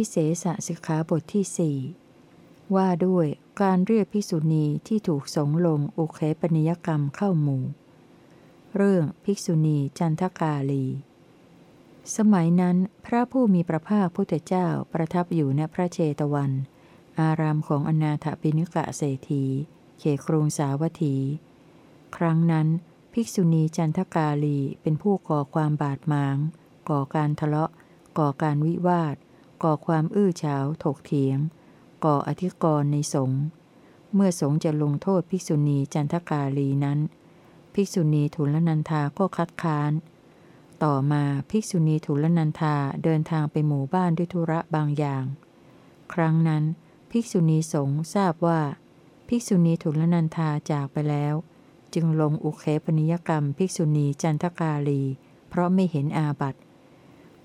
พิเสสสิกขาบทที่สี่ว่าด้วยการเรียกภิกษุณีที่ถูกสงลงอุเคปนิยกรรมเข้าหมู่ เรื่องภิกษุณีจันทกาลี สมัยนั้นพระผู้มีพระภาคพุทธเจ้าประทับอยู่ณพระเจตวัน อารามของอนาถปิณิกะเศรษฐี เขครุงสาวัตถี ครั้งนั้น ภิกษุณีจันทกาลีเป็นผู้ก่อความบาดหมาง ก่อการทะเลาะ ก่อการวิวาท ก่อความอื้อฉาวถกเถียง ก่ออธิกรณ์ในสงฆ์เมื่อสงฆ์จะลงโทษภิกษุณีจันทกาลีนั้น ภิกษุณีทุลนันทาก็คัดค้าน ต่อมาภิกษุณีทุลนันทาเดินทางไปหมู่บ้านด้วยธุระบางอย่าง ครั้งนั้น ภิกษุณีสงฆ์ทราบว่า ภิกษุณีทุลนันทาจากไปแล้ว จึงลงอุเคปนิยกรรมภิกษุณีจันทกาลี เพราะไม่เห็นอาบัต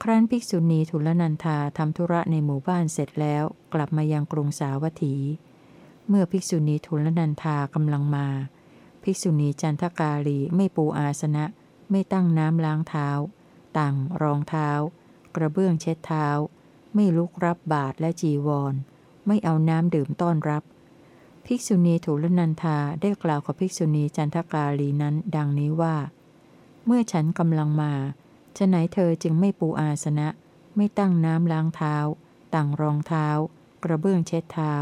ครั้นภิกษุณีทุลนันทาทำธุระในหมู่บ้านเสร็จแล้ว กลับมายังกรุงสาวัตถี เมื่อภิกษุณีทุลนันทากำลังมา ภิกษุณีจันทกาลีไม่ปูอาสนะ ไม่ตั้งน้ำล้างเท้า ต่างรองเท้า กระเบื้องเช็ดเท้า ไม่ลุกรับบาทและจีวร ไม่เอาน้ำดื่มต้อนรับ ภิกษุณีถูลนันทาได้กล่าวกับภิกษุณีจันทกาลีนั้น ดังนี้ว่า เมื่อฉันกำลังมา จะไหนเธอจึงไม่ปูอาสนะ ไม่ตั้งน้ำล้างเท้า ต่างรองเท้า กระเบื้องเช็ดเท้า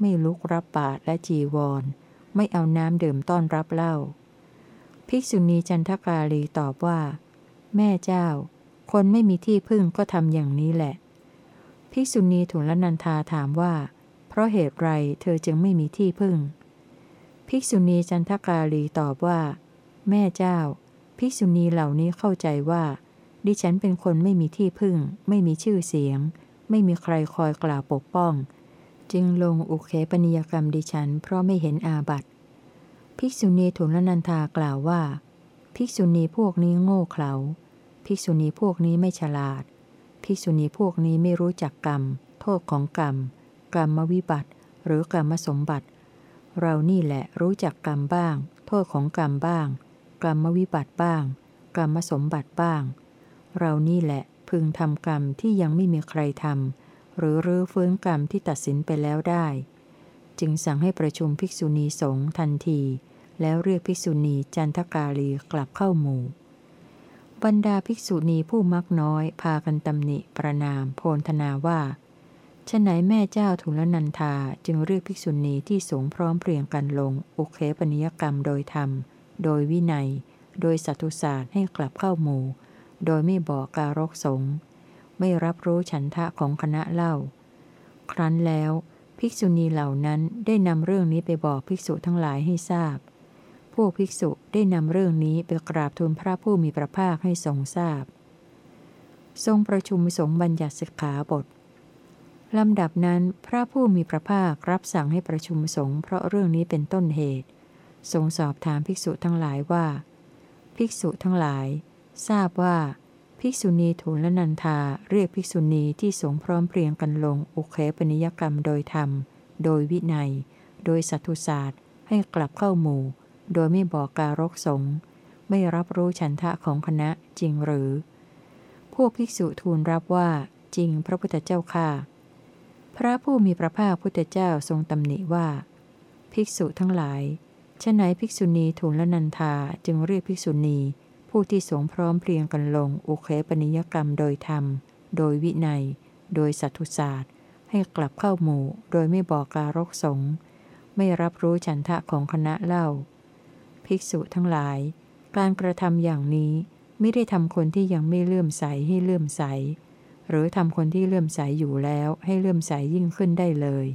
ไม่ลุกรับบาตรและจีวร ไม่เอาน้ำดื่มต้อนรับเหล้าภิกษุณีจันทกาลีตอบว่า แม่เจ้า คนไม่มีที่พึ่งก็ทำอย่างนี้แหละ ภิกษุณีถุลนันทาถามว่า เพราะเหตุไรเธอจึงไม่มีที่พึ่ง ภิกษุณีจันทกาลีตอบว่า แม่เจ้า ภิกษุณีเหล่านี้เข้าใจว่า ดิฉันเป็นคนไม่มีที่พึ่ง ไม่มีชื่อเสียง ไม่มีใครคอยกล่าวปกป้อง จึงลงอุเคปนิยกรรมดิฉัน เพราะไม่เห็นอาบัติภิกษุณีถุลนันทากล่าวว่า ภิกษุณีพวกนี้โง่เขลาภิกษุณีพวกนี้ไม่ฉลาด ภิกษุณีพวกนี้ไม่รู้จักกรรม โทษของกรรม กรรมวิบัติ หรือกรรมสมบัติ เรานี่แหละรู้จักกรรมบ้าง โทษของกรรมบ้าง กรรมวิบัติบ้าง กรรมสมบัติบ้าง เรานี่แหละพึงทำกรรมที่ยังไม่มีใครทำหรือรื้อฟื้นกรรมที่ตัดสินไปแล้วได้ จึงสั่งให้ประชุมภิกษุณีสงฆ์ทันที แล้วเรียกภิกษุณีจันทกาลีกลับเข้าหมู่ บรรดาภิกษุณีผู้มักน้อย พากันตำหนิประนามโพนธนาว่าฉะไหนแม่เจ้าทุลนันทาจึงเรียกภิกษุณีที่สงพร้อมเพรียงกันลงโอเคปนิยกรรมโดยธรรม โดยวินัย โดยสัตุศาสตร์ให้กลับเข้าหมู่ โดยไม่บอกการกสงไม่รับรู้ฉันทะของคณะเล่า ครั้นแล้วภิกษุณีเหล่านั้นได้นำเรื่องนี้ไปบอกภิกษุทั้งหลายให้ทราบ พวกภิกษุได้นำเรื่องนี้ไปกราบทูลพระผู้มีพระภาคให้ทรงทราบ ทรงประชุมสงฆ์บัญญัติสิกขาบทลำดับนั้นพระผู้มีพระภาครับสั่งให้ประชุมสงฆ์เพราะเรื่องนี้เป็นต้นเหตุ ทรงสอบถามภิกษุทั้งหลายว่า ภิกษุทั้งหลาย ทราบว่าภิกษุณีทูลนันทาเรียกภิกษุณีที่สงพร้อมเพรียงกันลงอุเคปนิยกรรมโดยธรรม โดยวินัย โดยสัตุศาสตร์ให้กลับเข้าหมู่ โดยไม่บอกการกสงไม่รับรู้ฉันทะของคณะจริงหรือ พวกภิกษุทูลรับว่าจริงพระพุทธเจ้าค่ะ พระผู้มีพระภาคพุทธเจ้าทรงตำหนิว่า ภิกษุทั้งหลายฉะไหนภิกษุณีทูลละนันทาจึงเรียกภิกษุณี ผู้ที่สงพร้อมเพรียงกันลง อุเคปนิยกรรมโดยธรรม โดยวินัย โดยสัตุศาสตร์ ให้กลับเข้าหมู่ โดยไม่บอกการกสงไม่รับรู้ฉันทะของคณะเล่า ภิกษุทั้งหลาย การกระทำอย่างนี้ไม่ได้ทำคนที่ยังไม่เลื่อมใสให้เลื่อมใส หรือทำคนที่เลื่อมใสอยู่แล้วให้เลื่อมใสยิ่งขึ้นได้เลย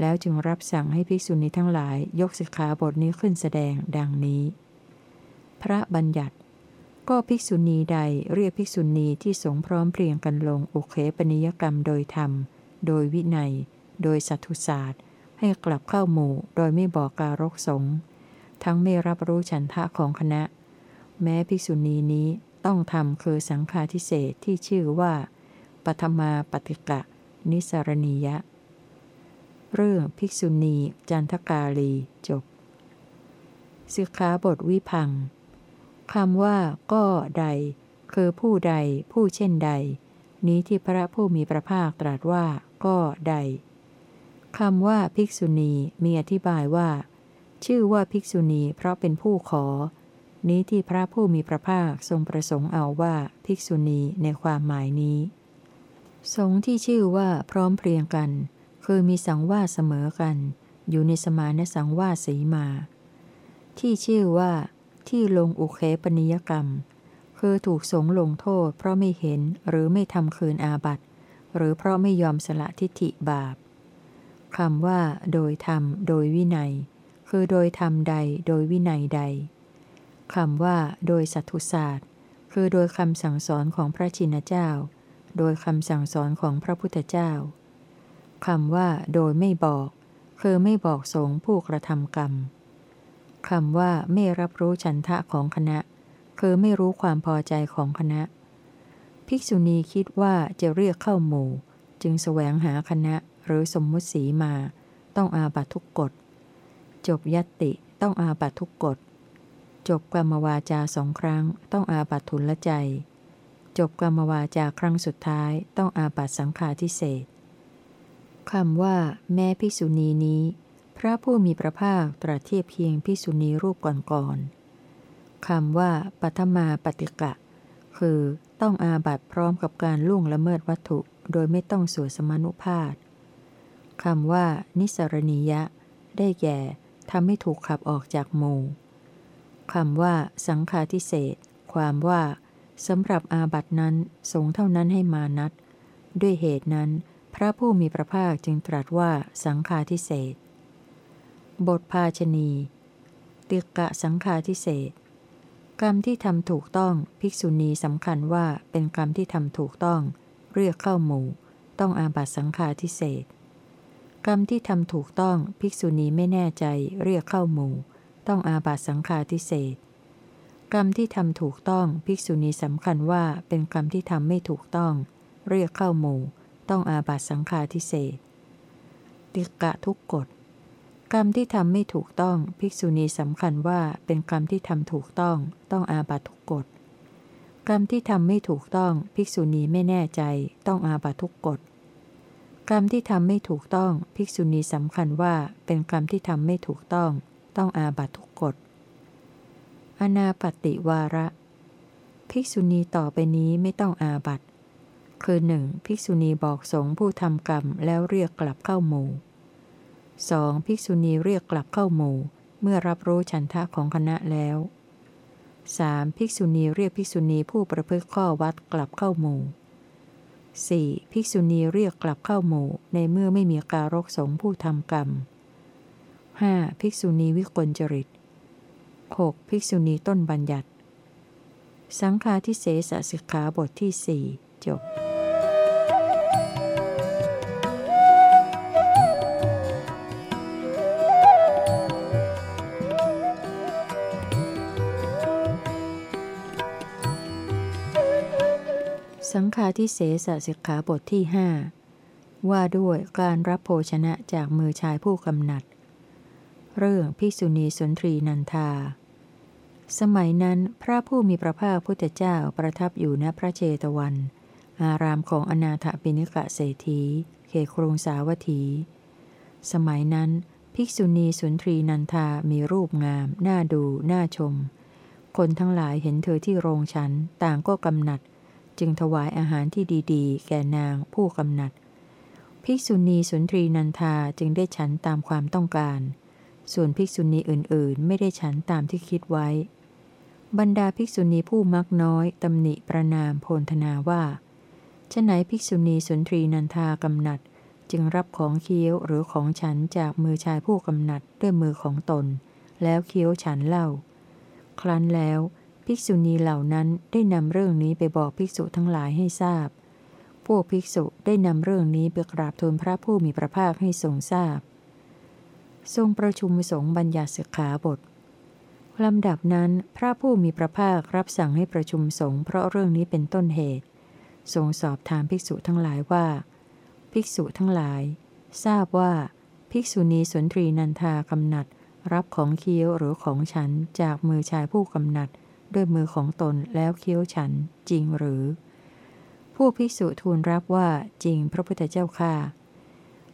แล้วจึงรับสั่งให้ภิกษุณีทั้งหลายยกสิกขาบทนี้ขึ้นแสดงดังนี้ พระบัญญัติ ก็ภิกษุณีใดเรียกภิกษุณีที่สงพร้อมเพรียงกันลงอุเคปนิยกรรมโดยธรรม โดยวินัย โดยสัตุศาสตร์ ให้กลับเข้าหมู่โดยไม่บอกการกสงทั้งไม่รับรู้ฉันทะของคณะ แม้ภิกษุณีนี้ต้องทำคือสังฆาทิเศษที่ชื่อว่าปัทมาปฏิกะ นิสรณียะ เรื่องภิกษุณีจันทกาลีจบสิกขาบทวิพัง คำว่าก็ใด คือผู้ใด ผู้เช่นใด นี้ที่พระผู้มีพระภาคตรัสว่า ก็ใดคำว่าภิกษุณีมีอธิบายว่า ชื่อว่าภิกษุณีเพราะเป็นผู้ขอ นี้ที่พระผู้มีพระภาคทรงประสงค์เอาว่าภิกษุณีในความหมายนี้ สงที่ชื่อว่าพร้อมเพรียงกัน คือมีสังวาสเสมอกัน อยู่ในสมานสังวาสสีมา ที่ชื่อว่า ที่ลงอุเคปนิยกรรม คือถูกสงลงโทษ เพราะไม่เห็นหรือไม่ทำคืนอาบัตหรือเพราะไม่ยอมสละทิฏฐิบาปคำว่า โดยธรรม โดยวินัย คือโดยธรรมใด โดยวินัยใดคำว่า โดยสัตตุศาสตร์ คือโดยคำสั่งสอนของพระชินเจ้า โดยคำสั่งสอนของพระพุทธเจ้าคำว่า โดยไม่บอก คือไม่บอกสงผู้กระทำกรรม คำว่าไม่รับรู้ฉันทะของคณะ คือไม่รู้ความพอใจของคณะ ภิกษุณีคิดว่าจะเรียกเข้าหมู่ จึงแสวงหาคณะหรือสมมุติสีมา ต้องอาบัตทุกกฎ จบยตติต้องอาบัตทุกกฎ จบกรรมวาจาสองครั้ง ต้องอาบัตทุนละใจ จบกรรมวาจาครั้งสุดท้ายต้องอาบัตสังฆาทิเศษคำว่า แม้ภิกษุณีนี้ พระผู้มีพระภาคตรัสเทียบเพียงพิสุณีรูปก่อนๆคำว่าปัทมาปฏิกะ คือต้องอาบัตพร้อมกับการล่วงละเมิดวัตถุโดยไม่ต้องสวดสมานุภาพคำว่า นิสรณียะ ได้แก่ทำให้ถูกขับออกจากหมู่คำว่า สังฆาทิเศษ ความว่าสำหรับอาบัตนั้นสงเท่านั้นให้มานัด ด้วยเหตุนั้น พระผู้มีพระภาคจึงตรัสว่าสังฆาทิเศษ บทภาชนีติกะสังฆาทิเศษกรรมที่ทำถูกต้องภิกษุณีสำคัญว่าเป็นกรรมที่ทำถูกต้อง เรียกเข้าหมู่ ต้องอาบัตสังฆาทิเศษกรรมที่ทำถูกต้องภิกษุณีไม่แน่ใจเรียกเข้าหมู่ ต้องอาบัตสังฆาทิเศษกรรมที่ทำถูกต้องภิกษุณีสำคัญว่าเป็นกรรมที่ทำไม่ถูกต้อง เรียกเข้าหมู่ ต้องอาบัตสังฆาทิเศษติกะทุกกฎ กรรมที่ทำไม่ถูกต้อง ภิกษุณีสำคัญว่าเป็นกรรมที่ทำถูกต้อง ต้องอาบัตทุกกฎกรรมที่ทำไม่ถูกต้อง ภิกษุณีไม่แน่ใจ ต้องอาบัตทุกกฎกรรมที่ทำไม่ถูกต้อง ภิกษุณีสำคัญว่าเป็นกรรมที่ทำไม่ถูกต้อง ต้องอาบัตทุกกฎอนาปติวาระ ภิกษุณีต่อไปนี้ไม่ต้องอาบัตคือหนึ่งภิกษุณีบอกสงผู้ทำกรรมแล้วเรียกกลับเข้าหมู่ 2. ภิกษุณีเรียกกลับเข้าหมู่ เมื่อรับรู้ฉันทะของคณะแล้ว 3. ภิกษุณีเรียกภิกษุณีผู้ประพฤติข้อวัดกลับเข้าหมู่ 4. ภิกษุณีเรียกกลับเข้าหมู่ ในเมื่อไม่มีการกสงผู้ทำกรรม 5. ภิกษุณีวิกลจริต 6. ภิกษุณีต้นบัญญัติ สังฆาทิเศษสิกขาบทที่4จบาทิเสสสิกขาบทที่หว่าด้วยการรับโภชนะจากมือชายผู้กำหนัด เรื่องภิกษุณีสุนทรีนันทา สมัยนั้นพระผู้มีพระภาคพุทธเจ้าประทับอยู่ณพระเจตวัน อารามของอนาถปิณิกะเศรษฐีเขครุงสาวัตถี สมัยนั้น ภิกษุณีสุนทรีนันทามีรูปงาม น่าดู น่าชม คนทั้งหลายเห็นเธอที่โรงฉันต่างก็กำหนัด จึงถวายอาหารที่ดีๆ แก่นางผู้กำหนัด ภิกษุณีสุนทรีนันทาจึงได้ฉันตามความต้องการ ส่วนภิกษุณีอื่นๆ ไม่ได้ฉันตามที่คิดไว้ บรรดาภิกษุณีผู้มักน้อยตำหนิประนามโพลธนาว่าฉไหนภิกษุณีสุนทรีนันทากำหนัด จึงรับของเคี้ยวหรือของฉันจากมือชายผู้กำหนัดด้วยมือของตน แล้วเคี้ยวฉันเล่า ครั้นแล้ว ภิกษุณีเหล่านั้นได้นำเรื่องนี้ไปบอกภิกษุทั้งหลายให้ทราบ พวกภิกษุได้นำเรื่องนี้ไปกราบทูลพระผู้มีพระภาคให้ทรงทราบ ทรงประชุมสงฆ์บัญญัติสิกขาบทลำดับนั้นพระผู้มีพระภาครับสั่งให้ประชุมสงฆ์เพราะเรื่องนี้เป็นต้นเหตุ ทรงสอบถามภิกษุทั้งหลายว่า ภิกษุทั้งหลาย ทราบว่าภิกษุณีสนทรีนันทากำหนัด รับของเคี้ยวหรือของฉันจากมือชายผู้กำหนัด ด้วยมือของตนแล้วเคี้ยวฉันจริงหรือ ผู้ภิกษุทูลรับว่าจริงพระพุทธเจ้าค่า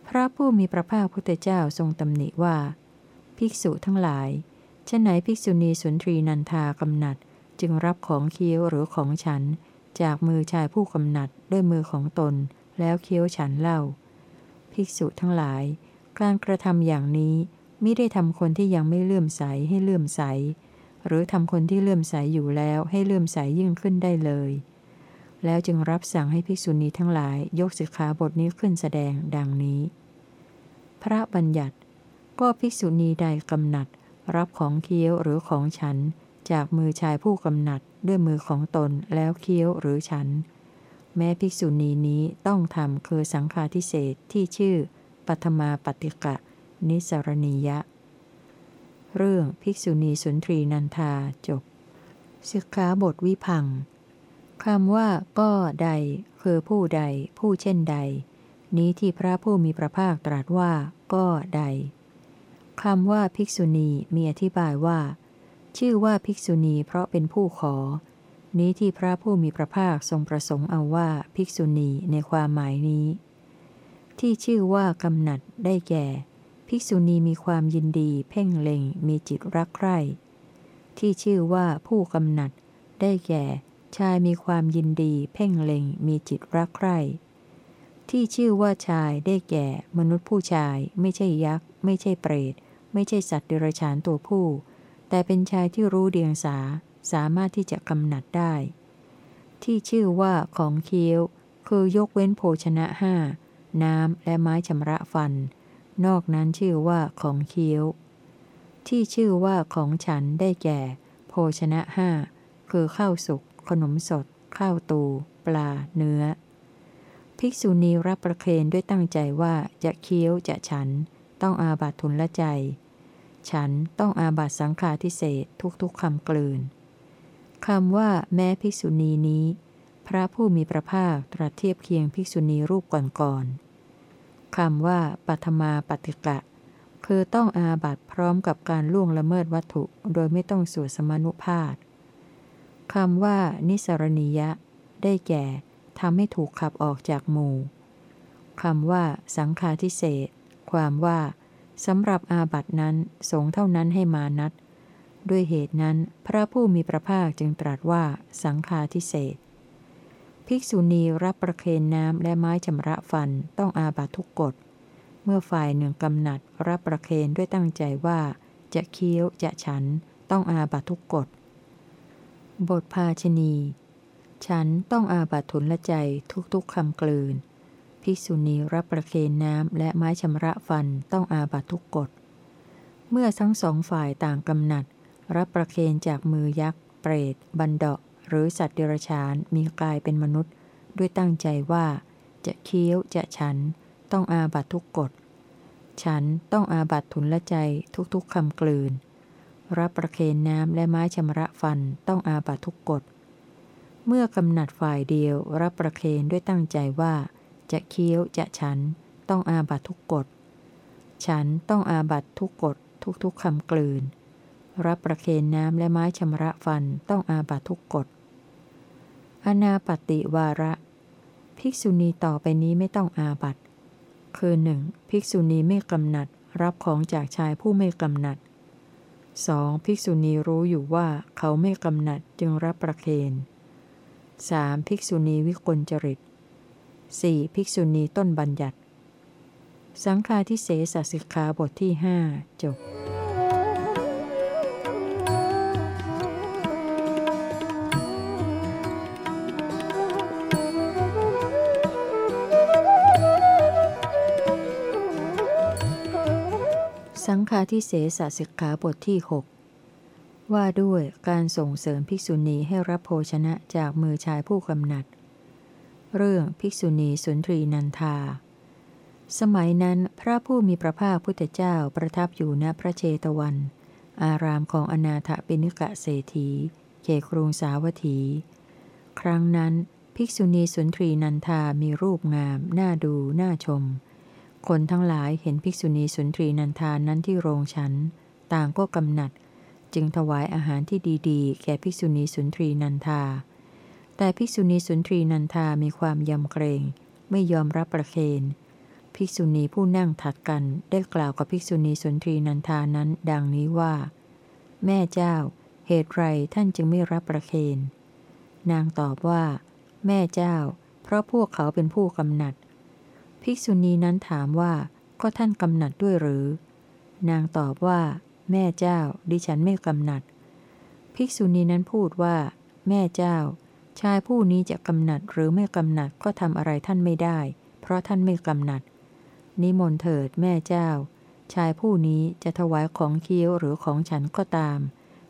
พระผู้มีพระภาคพุทธเจ้าทรงตำหนิว่า ภิกษุทั้งหลายฉะไหนภิกษุณีสุนทรีนันทากำหนัดจึงรับของเคี้ยวหรือของฉัน จากมือชายผู้กำหนัดด้วยมือของตนแล้วเคี้ยวฉันเล่า ภิกษุทั้งหลาย การกระทำอย่างนี้ไม่ได้ทำคนที่ยังไม่เลื่อมใสให้เลื่อมใส หรือทำคนที่เลื่อมใสอยู่แล้วให้เลื่อมใสยิ่งขึ้นได้เลย แล้วจึงรับสั่งให้ภิกษุณีทั้งหลายยกสิกขาบทนี้ขึ้นแสดงดังนี้ พระบัญญัติ ก็ภิกษุณีใดกำหนัด รับของเคี้ยวหรือของฉัน จากมือชายผู้กำหนัดด้วยมือของตนแล้วเคี้ยวหรือฉัน แม้ภิกษุณีนี้ต้องทำคือสังฆาทิเศษที่ชื่อปัทมาปฏิกะ นิสรณียะ เรื่องภิกษุณีสุนทรีนันทาจบสิกขาบทวิพังคำว่าก็ใด คือผู้ใด ผู้เช่นใด นี้ที่พระผู้มีพระภาคตรัสว่า ก็ใดคำว่าภิกษุณีมีอธิบายว่า ชื่อว่าภิกษุณีเพราะเป็นผู้ขอ นี้ที่พระผู้มีพระภาคทรงประสงค์เอาว่าภิกษุณีในความหมายนี้ ที่ชื่อว่ากำหนัดได้แก่ ภิกษุณีมีความยินดีเพ่งเล็งมีจิตรักใคร่ ที่ชื่อว่าผู้กำหนัด ได้แก่ ชายมีความยินดีเพ่งเล็งมีจิตรักใคร่ ที่ชื่อว่าชายได้แก่ มนุษย์ผู้ชาย ไม่ใช่ยักษ์ ไม่ใช่เปรต ไม่ใช่สัตว์เดรัจฉานตัวผู้ แต่เป็นชายที่รู้เดียงสา สามารถที่จะกำหนัดได้ ที่ชื่อว่าของเคี้ยว คือยกเว้นโภชนะห้าน้ำและไม้ชำระฟัน นอกนั้นชื่อว่าของเคี้ยว ที่ชื่อว่าของฉันได้แก่ โภชนะห้าคือข้าวสุก ขนมสด ข้าวตู ปลา เนื้อ ภิกษุณีรับประเคนด้วยตั้งใจว่าจะเคี้ยวจะฉัน ต้องอาบัตทุนละใจ ฉันต้องอาบัตสังฆาทิเศษทุกๆคำกลืนคำว่าแม้ภิกษุณีนี้ พระผู้มีพระภาคตรัสเทียบเคียงภิกษุณีรูปก่อนๆ คำว่าปัทมาปฏิกะ คือต้องอาบัตพร้อมกับการล่วงละเมิดวัตถุโดยไม่ต้องสวดสมนุภาพคำว่า นิสรณียะ ได้แก่ทำให้ถูกขับออกจากหมู่คำว่า สังฆาทิเศษ ความว่าสำหรับอาบัตนั้นสงเท่านั้นให้มานัด ด้วยเหตุนั้น พระผู้มีพระภาคจึงตรัสว่า สังฆาทิเศษ ภิกษุณีรับประเคนน้ำและไม้ชำระฟันต้องอาบัตทุกกฎ เมื่อฝ่ายหนึ่งกำหนัดรับประเคนด้วยตั้งใจว่า จะเคี้ยวจะฉันต้องอาบัตทุกกฎ บทภาชณีฉันต้องอาบัตทุนละใจทุกๆคำกลืน ภิกษุณีรับประเคนน้ำและไม้ชำระฟันต้องอาบัตทุกกฎ เมื่อทั้งสองฝ่ายต่างกำหนัด รับประเคนจากมือยักษ์ เปรต บันดา หรือสัตว์เดรัจฉานมีกายเป็นมนุษย์ ด้วยตั้งใจว่า จะเคี้ยวจะฉันต้องอาบัตทุกกฎ ฉันต้องอาบัตทุนละใจทุกๆคำกลืน รับประเคนน้ำและไม้ชำระฟันต้องอาบัตทุกกฎ เมื่อกำหนัดฝ่ายเดียว รับประเคนด้วยตั้งใจว่า จะเคี้ยวจะฉันต้องอาบัตทุกกฎ ฉันต้องอาบัตทุกกฎทุกๆคำกลืน รับประเคนน้ำและไม้ชำระฟันต้องอาบัตทุกกฎ อนาปติวาระ ภิกษุณีต่อไปนี้ไม่ต้องอาบัตคือหนึ่งภิกษุณีไม่กำหนัด รับของจากชายผู้ไม่กำหนัด 2. ภิกษุณีรู้อยู่ว่าเขาไม่กำหนัดจึงรับประเคน 3. ภิกษุณีวิกลจริต 4. ภิกษุณีต้นบัญญัติ สังฆาทิเสสสิกขาบทที่หจบาทิเสสสิกขาบทที่ 6 ว่าด้วยการส่งเสริมภิกษุณีให้รับโภชนะจากมือชายผู้กำหนัด เรื่องภิกษุณีสุนทรีนันทา สมัยนั้นพระผู้มีพระภาคพุทธเจ้าประทับอยู่ณพระเชตวัน อารามของอนาถปิณิกะเศรษฐีเขครุงสาวัตถี ครั้งนั้น ภิกษุณีสุนทรีนันทามีรูปงาม น่าดู น่าชม คนทั้งหลายเห็นภิกษุณีสุนทรีนันทานนั้นที่โรงฉัน ต่างก็กำหนัด จึงถวายอาหารที่ดีๆ แก่ภิกษุณีสุนทรีนันทา แต่ภิกษุณีสุนทรีนันทามีความยำเกรง ไม่ยอมรับประเคนภิกษุณีผู้นั่งถัดกันได้กล่าวกับภิกษุณีสุนทรีนันทานั้น ดังนี้ว่า แม่เจ้า เหตุไรท่านจึงไม่รับประเคน นางตอบว่า แม่เจ้า เพราะพวกเขาเป็นผู้กำหนัด ภิกษุณีนั้นถามว่าก็ท่านกำหนัดด้วยหรือ นางตอบว่า แม่เจ้า ดิฉันไม่กำหนัด ภิกษุณีนั้นพูดว่า แม่เจ้า ชายผู้นี้จะกำหนัดหรือไม่กำหนัดก็ทำอะไรท่านไม่ได้ เพราะท่านไม่กำหนัด นิมนต์เถิดแม่เจ้า ชายผู้นี้จะถวายของเคี้ยวหรือของฉันก็ตาม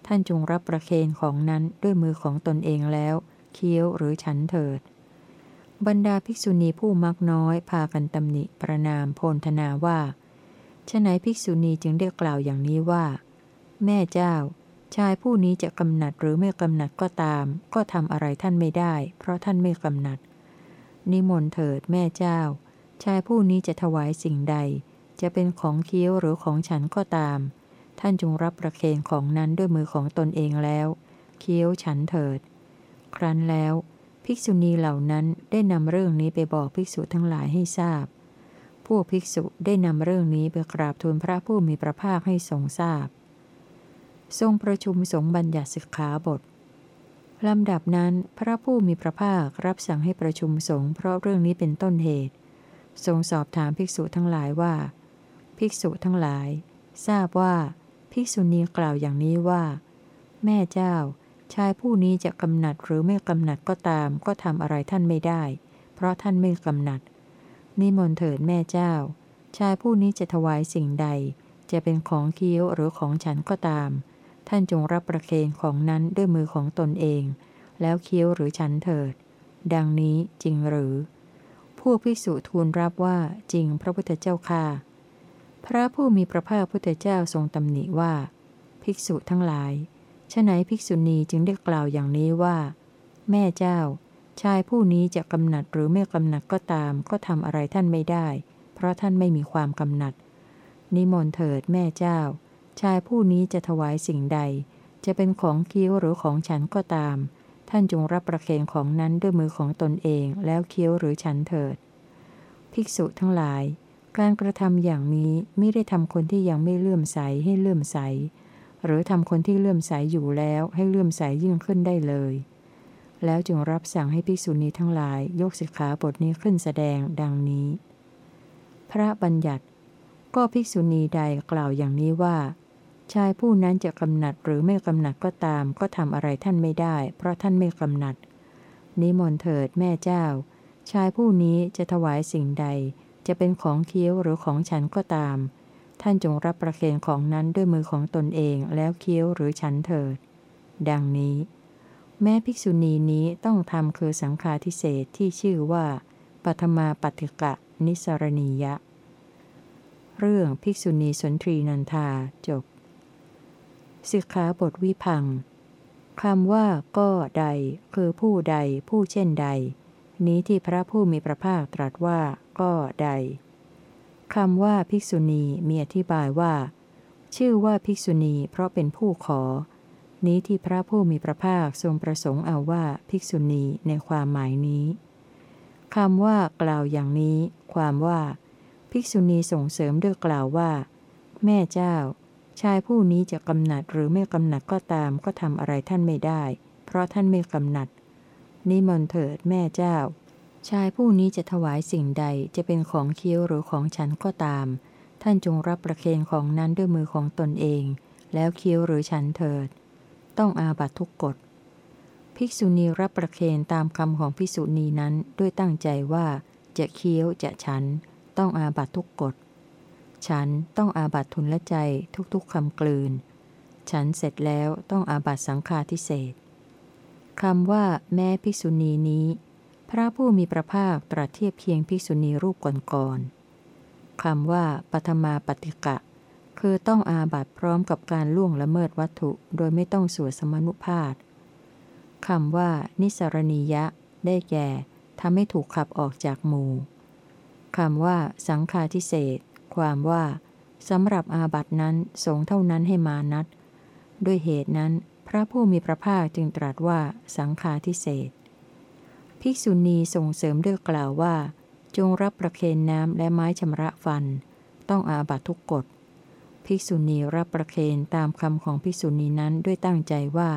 ท่านจงรับประเคนของนั้นด้วยมือของตนเองแล้ว เคี้ยวหรือฉันเถิด บรรดาภิกษุณีผู้มักน้อยพากันตำหนิประนามโพลธนาว่าฉะไหนภิกษุณีจึงได้กล่าวอย่างนี้ว่า แม่เจ้า ชายผู้นี้จะกำหนัดหรือไม่กำหนัดก็ตาม ก็ทำอะไรท่านไม่ได้ เพราะท่านไม่กำหนัด นิมนต์เถิดแม่เจ้า ชายผู้นี้จะถวายสิ่งใด จะเป็นของเคี้ยวหรือของฉันก็ตาม ท่านจงรับประเคนของนั้นด้วยมือของตนเองแล้ว เคี้ยวฉันเถิด ครั้นแล้ว ภิกษุณีเหล่านั้นได้นำเรื่องนี้ไปบอกภิกษุทั้งหลายให้ทราบ พวกภิกษุได้นำเรื่องนี้ไปกราบทูลพระผู้มีพระภาคให้ทรงทราบ ทรงประชุมสงฆ์บัญญัติสิกขาบทลำดับนั้นพระผู้มีพระภาครับสั่งให้ประชุมสงฆ์เพราะเรื่องนี้เป็นต้นเหตุ ทรงสอบถามภิกษุทั้งหลายว่า ภิกษุทั้งหลาย ทราบว่า ภิกษุณีกล่าวอย่างนี้ว่า แม่เจ้า ชายผู้นี้จะกำหนัดหรือไม่กำหนัดก็ตาม ก็ทำอะไรท่านไม่ได้ เพราะท่านไม่กำหนัด นิมนต์เถิดแม่เจ้า ชายผู้นี้จะถวายสิ่งใด จะเป็นของเคี้ยวหรือของฉันก็ตาม ท่านจงรับประเคนของนั้นด้วยมือของตนเอง แล้วเคี้ยวหรือฉันเถิด ดังนี้จริงหรือ ผู้ภิกษุทูลรับว่าจริงพระพุทธเจ้าค่ะ พระผู้มีพระภาคพุทธเจ้าทรงตำหนิว่า ภิกษุทั้งหลาย ฉะไหนภิกษุณีจึงได้กล่าวอย่างนี้ว่า แม่เจ้า ชายผู้นี้จะกำหนัดหรือไม่กำหนัดก็ตาม ก็ทำอะไรท่านไม่ได้ เพราะท่านไม่มีความกำหนัด นิมนต์เถิดแม่เจ้า ชายผู้นี้จะถวายสิ่งใด จะเป็นของเคี้ยวหรือของฉันก็ตาม ท่านจงรับประเคนของนั้นด้วยมือของตนเองแล้วเคี้ยวหรือฉันเถิด ภิกษุทั้งหลาย การกระทำอย่างนี้ไม่ได้ทำคนที่ยังไม่เลื่อมใสให้เลื่อมใส หรือทำคนที่เลื่อมใสอยู่แล้วให้เลื่อมใสยิ่งขึ้นได้เลย แล้วจึงรับสั่งให้ภิกษุณีทั้งหลายยกสิกขาบทนี้ขึ้นแสดงดังนี้ พระบัญญัติ ก็ภิกษุณีใดกล่าวอย่างนี้ว่า ชายผู้นั้นจะกำหนัดหรือไม่กำหนัดก็ตาม ก็ทำอะไรท่านไม่ได้ เพราะท่านไม่กำหนัด นิมนต์เถิดแม่เจ้า ชายผู้นี้จะถวายสิ่งใด จะเป็นของเคี้ยวหรือของฉันก็ตาม ท่านจงรับประเคนของนั้นด้วยมือของตนเองแล้วเคี้ยวหรือฉันเถิด ดังนี้ แม้ภิกษุณีนี้ต้องทำคือสังฆาทิเศษที่ชื่อว่าปัทมาปัติกะนิสรณียะ เรื่องภิกษุณีสนทรีนันทาจบสิกขาบทวิพังคำว่าก็ใด คือผู้ใดผู้เช่นใด นี้ที่พระผู้มีพระภาคตรัสว่าก็ใด คำว่าภิกษุณีมีอธิบายว่า ชื่อว่าภิกษุณีเพราะเป็นผู้ขอ นี้ที่พระผู้มีพระภาคทรงประสงค์เอาว่าภิกษุณีในความหมายนี้คำว่ากล่าวอย่างนี้ ความว่า ภิกษุณีส่งเสริมด้วยกล่าวว่า แม่เจ้า ชายผู้นี้จะกำหนัดหรือไม่กำหนัดก็ตามก็ทำอะไรท่านไม่ได้ เพราะท่านไม่กำหนัดนิมนต์เถิดแม่เจ้า ชายผู้นี้จะถวายสิ่งใดจะเป็นของเคี้ยวหรือของฉันก็ตาม ท่านจงรับประเคนของนั้นด้วยมือของตนเอง แล้วเคี้ยวหรือฉันเถิด ต้องอาบัตทุกกฎ ภิกษุณีรับประเคนตามคำของภิกษุณีนั้นด้วยตั้งใจว่าจะเคี้ยวจะฉัน ต้องอาบัตทุกกฎ ฉันต้องอาบัตทุนละใจทุกๆคำกลืน ฉันเสร็จแล้วต้องอาบัตสังฆาทิเศษคำว่าแม้ภิกษุณีนี้ ระผู้มีพระภาคตรัสเทียบเคียงภิกษุณีรูปก่อนๆคำว่าปัทมาปฏิกะ คือต้องอาบัตพร้อมกับการล่วงละเมิดวัตถุโดยไม่ต้องสวดสมนุภาพคำว่า นิสรณียะ ได้แก่ทำให้ถูกขับออกจากหมู่คำว่า สังฆาทิเศษ ความว่าสำหรับอาบัตนั้นสงเท่านั้นให้มานัด ด้วยเหตุนั้น พระผู้มีพระภาคจึงตรัสว่าสังฆาทิเศษ ภิกษุณีส่งเสริมด้วยกล่าวว่า จงรับประเคนน้ำและไม้ชำระฟัน ต้องอาบัตทุกกฎ ภิกษุณีรับประเคนตามคำของภิกษุณีนั้นด้วยตั้งใจว่า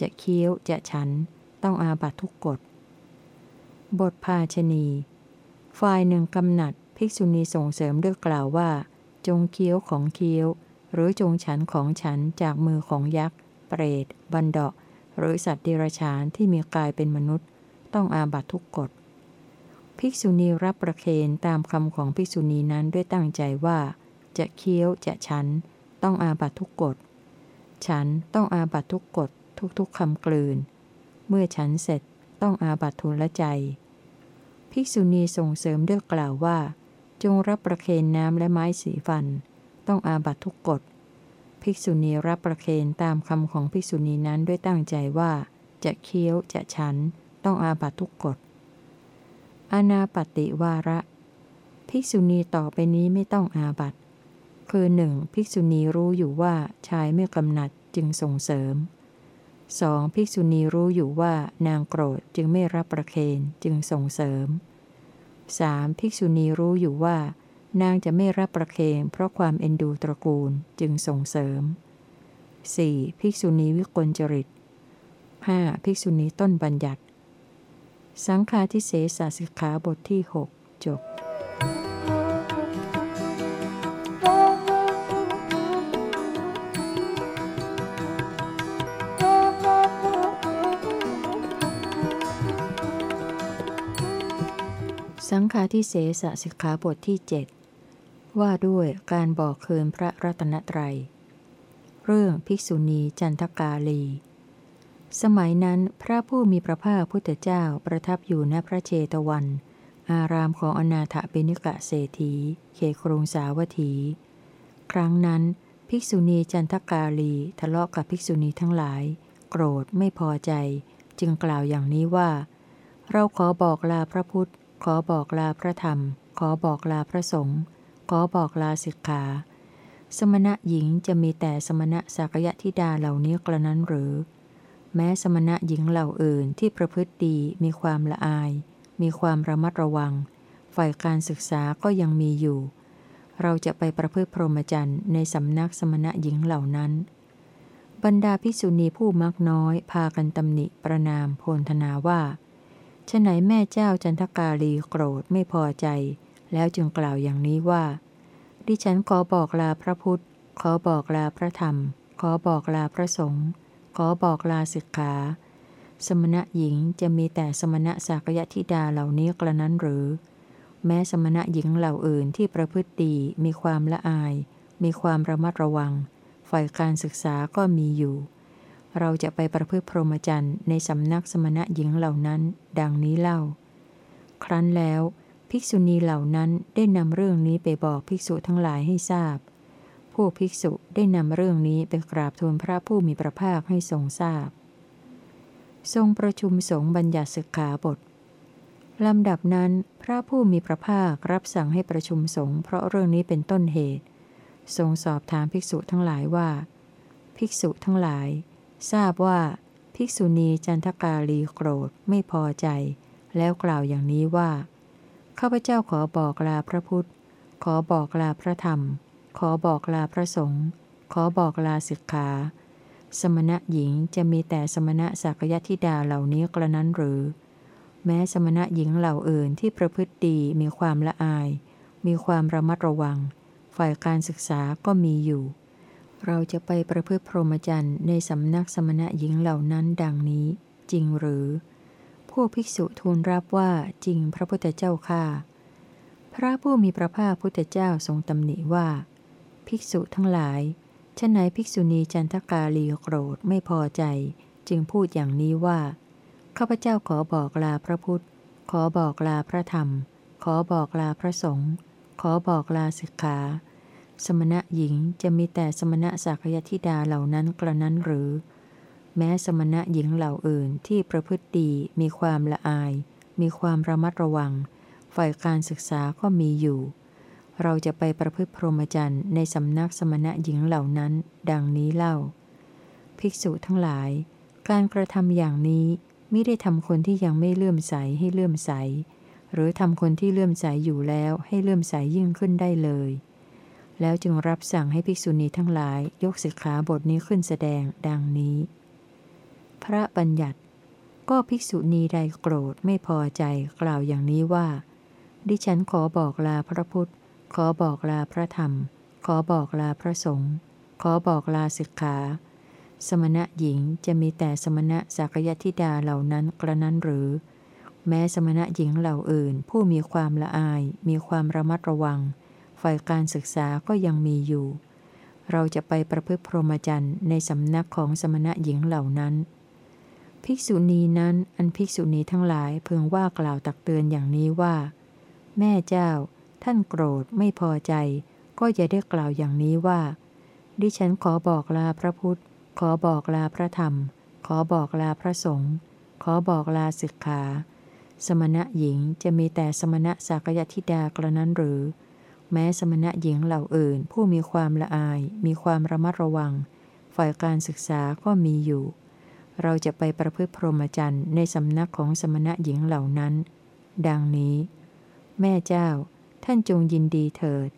จะเคี้ยวจะฉัน ต้องอาบัตทุกกฎ บทภาชณีฝ่ายหนึ่งกำหนัด ภิกษุณีส่งเสริมด้วยกล่าวว่า จงเคี้ยวของเคี้ยว หรือจงฉันของฉันจากมือของยักษ์ เปรต บันดาหรือสัตว์เดรัจฉานที่มีกายเป็นมนุษย์ ต้องอาบัตทุกกฎ ภิกษุณีรับประเคนตามคำของภิกษุณีนั้นด้วยตั้งใจว่า จะเคี้ยวจะฉัน ต้องอาบัตทุกกฎ ฉันต้องอาบัตทุกกฎทุกๆคำกลืน เมื่อฉันเสร็จต้องอาบัตทุนละใจ ภิกษุณีส่งเสริมด้วยกล่าวว่า จงรับประเคนน้ำและไม้สีฟัน ต้องอาบัตทุกกฎภิกษุณีรับประเคนตามคำของภิกษุณีนั้นด้วยตั้งใจว่า จะเคี้ยวจะฉัน ต้องอาบัตทุกกฎ อนาปติวาระ ภิกษุณีต่อไปนี้ไม่ต้องอาบัตคือหนึ่งภิกษุณีรู้อยู่ว่าชายไม่กำหนัดจึงส่งเสริม 2. ภิกษุณีรู้อยู่ว่านางโกรธจึงไม่รับประเคนจึงส่งเสริม 3. ภิกษุณีรู้อยู่ว่า นางจะไม่รับประเคนเพราะความเอ็นดูตระกูลจึงส่งเสริม 4. ภิกษุณีวิกลจริต 5. ภิกษุณีต้นบัญญัติ สังฆาทิเศษสิกขาบทที่ 6 จบสังฆาทิเศษสิกขาบทที่ 7 ว่าด้วยการบอกคืนพระรัตนตรัย เรื่องภิกษุณีจันทกาลี สมัยนั้นพระผู้มีพระภาคพุทธเจ้าประทับอยู่ณพระเจตวัน อารามของอนาถเปนิกะเศรษฐี เขครุงสาวัตถี ครั้งนั้น ภิกษุณีจันทกาลีทะเลาะกับภิกษุณีทั้งหลาย โกรธไม่พอใจ จึงกล่าวอย่างนี้ว่า เราขอบอกลาพระพุทธ ขอบอกลาพระธรรม ขอบอกลาพระสงฆ์ขอบอกลาสิกขา สมณะหญิงจะมีแต่สมณะสักยะธิดาเหล่านี้กระนั้นหรือ แม้สมณะหญิงเหล่าอื่นที่ประพฤติดีมีความละอาย มีความระมัดระวัง ฝ่ายการศึกษาก็ยังมีอยู่ เราจะไปประพฤติพรหมจรรย์ในสำนักสมณะหญิงเหล่านั้น บรรดาภิกษุณีผู้มักน้อยพากันตำหนิประนามโพลธนาว่าฉไหนแม่เจ้าจันทกาลีโกรธไม่พอใจ แล้วจึงกล่าวอย่างนี้ว่า ดิฉันขอบอกลาพระพุทธ ขอบอกลาพระธรรม ขอบอกลาพระสงฆ์ ขอบอกลาศิกขา สมณะหญิงจะมีแต่สมณะสากยธิดาเหล่านี้กระนั้นหรือ แม้สมณะหญิงเหล่าอื่นที่ประพฤติดีมีความละอาย มีความระมัดระวัง ฝ่ายการศึกษาก็มีอยู่ เราจะไปประพฤติพรหมจรรย์ในสำนักสมณะหญิงเหล่านั้น ดังนี้เล่า ครั้นแล้ว ภิกษุณีเหล่านั้นได้นำเรื่องนี้ไปบอกภิกษุทั้งหลายให้ทราบ วกภิกษุได้นำเรื่องนี้ไปกราบทูลพระผู้มีพระภาคให้ทรงทราบ ทรงประชุมสงฆ์บัญญัติศึกขาบทลำดับนั้น พระผู้มีพระภาครับสั่งให้ประชุมสงฆ์เพราะเรื่องนี้เป็นต้นเหตุ ทรงสอบถามภิกษุทั้งหลายว่า ภิกษุทั้งหลาย ทราบว่า ภิกษุณีจันทกาลีโกรธไม่พอใจ แล้วกล่าวอย่างนี้ว่าข้าพเจ้าขอบอกลาพระพุทธ ขอบอกลาพระธรรม ขอบอกลาพระสงฆ์ขอบอกลาศิกขา สมณะหญิงจะมีแต่สมณะสักยธิดาเหล่านี้กระนั้นหรือ แม้สมณะหญิงเหล่าอื่นที่ประพฤติดีมีความละอาย มีความระมัดระวัง ฝ่ายการศึกษาก็มีอยู่ เราจะไปประพฤติพรหมจรรย์ในสำนักสมณะหญิงเหล่านั้นดังนี้ จริงหรือ พวกภิกษุทูลรับว่าจริงพระพุทธเจ้าค่าพระผู้มีพระภาคพุทธเจ้าทรงตำหนิว่า ภิกษุทั้งหลายฉะไหนภิกษุณีจันทกาลีโกรธไม่พอใจ จึงพูดอย่างนี้ว่า ข้าพเจ้าขอบอกลาพระพุทธ ขอบอกลาพระธรรม ขอบอกลาพระสงฆ์ขอบอกลาศิกขา สมณะหญิงจะมีแต่สมณะสักยธิดาเหล่านั้นกระนั้นหรือ แม้สมณะหญิงเหล่าอื่นที่ประพฤติดีมีความละอาย มีความระมัดระวัง ฝ่ายการศึกษาก็มีอยู่ เราจะไปประพฤติพรหมจรรย์ในสำนักสมณะหญิงเหล่านั้น ดังนี้เล่า ภิกษุทั้งหลาย การกระทำอย่างนี้ไมิได้ทำคนที่ยังไม่เลื่อมใสให้เลื่อมใส หรือทำคนที่เลื่อมใสอยู่แล้วให้เลื่อมใสยิ่งขึ้นได้เลย แล้วจึงรับสั่งให้ภิกษุณีทั้งหลายยกสิกขาบทนี้ขึ้นแสดงดังนี้ พระบัญญัติ ก็ภิกษุณีใดโกรธไม่พอใจกล่าวอย่างนี้ว่า ดิฉันขอบอกลาพระพุทธ ขอบอกลาพระธรรม ขอบอกลาพระสงฆ์ ขอบอกลาสิกขา สมณะหญิงจะมีแต่สมณะสักยธิดาเหล่านั้นกระนั้นหรือ แม้สมณะหญิงเหล่าอื่น ผู้มีความละอาย มีความระมัดระวัง ฝ่ายการศึกษาก็ยังมีอยู่ เราจะไปประพฤติพรหมจรรย์ในสำนักของสมณะหญิงเหล่านั้น ภิกษุณีนั้น อันภิกษุณีทั้งหลายเพึงว่ากล่าวตักเตือนอย่างนี้ว่า แม่เจ้า ท่านโกรธไม่พอใจ ก็อย่าได้กล่าวอย่างนี้ว่า ดิฉันขอบอกลาพระพุทธ ขอบอกลาพระธรรม ขอบอกลาพระสงฆ์ขอบอกลาศึกขา สมณะหญิงจะมีแต่สมณะสักยธิดากระนั้นหรือ แม้สมณะหญิงเหล่าอื่น ผู้มีความละอาย มีความระมัดระวัง ฝ่ายการศึกษาก็มีอยู่ เราจะไปประพฤติพรหมจรรย์ในสำนักของสมณะหญิงเหล่านั้น ดังนี้ แม่เจ้า ท่านจงยินดีเถิด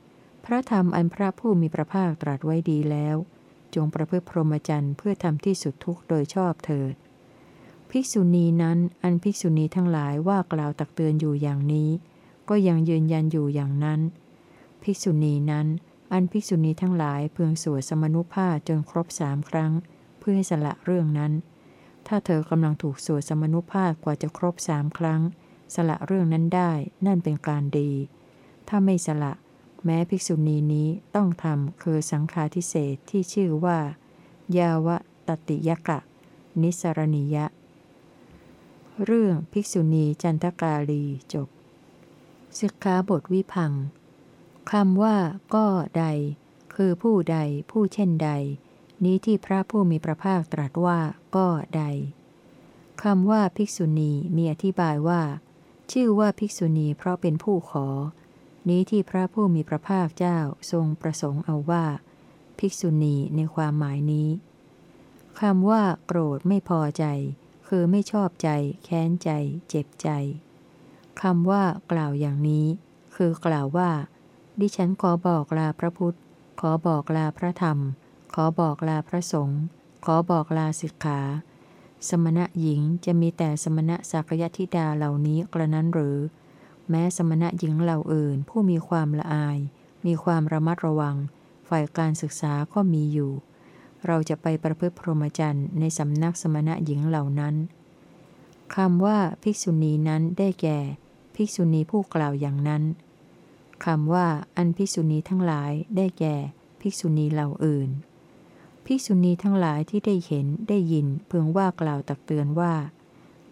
พระธรรมอันพระผู้มีพระภาคตรัสไว้ดีแล้ว จงประพฤติพรหมจรรย์เพื่อทำที่สุดทุกโดยชอบเถิด ภิกษุณีนั้นอันภิกษุณีทั้งหลายว่ากล่าวตักเตือนอยู่อย่างนี้ ก็ยังยืนยันอยู่อย่างนั้น ภิกษุณีนั้น อันภิกษุณีทั้งหลายเพึงสวดสมนุภาพจนครบสามครั้ง เพื่อให้สละเรื่องนั้น ถ้าเธอกำลังถูกสวดสมนุภาพกว่าจะครบสามครั้ง สละเรื่องนั้นได้นั่นเป็นการดี ถ้าไม่สละ แม้ภิกษุณีนี้ต้องทำคือสังฆาทิเศษที่ชื่อว่า ยาวะตติยกะ นิสรณิยะ เรื่องภิกษุณีจันทกาลีจบสิกขาบทวิพังคำว่า ก็ใด คือผู้ใด ผู้เช่นใด นี้ที่พระผู้มีพระภาคตรัสว่า ก็ใดคำว่าภิกษุณีมีอธิบายว่า ชื่อว่าภิกษุณีเพราะเป็นผู้ขอ นี้ที่พระผู้มีพระภาคเจ้าทรงประสงค์เอาว่า ภิกษุณีในความหมายนี้คำว่าโกรธไม่พอใจ คือไม่ชอบใจ แค้นใจ เจ็บใจคำว่ากล่าวอย่างนี้ คือกล่าวว่า ดิฉันขอบอกลาพระพุทธ ขอบอกลาพระธรรม ขอบอกลาพระสงฆ์ขอบอกลาสิกขา สมณะหญิงจะมีแต่สมณะสักยธิดาเหล่านี้กระนั้นหรือ แม้สมณะหญิงเหล่าอื่น ผู้มีความละอาย มีความระมัดระวัง ฝ่ายการศึกษาก็มีอยู่ เราจะไปประพฤติพรหมจรรย์ในสำนักสมณะหญิงเหล่านั้นคำว่าภิกษุณีนั้นได้แก่ ภิกษุณีผู้กล่าวอย่างนั้นคำว่าอันภิกษุณีทั้งหลายได้แก่ ภิกษุณีเหล่าอื่น ภิกษุณีทั้งหลายที่ได้เห็นได้ยินเพึงว่ากล่าวตักเตือนว่า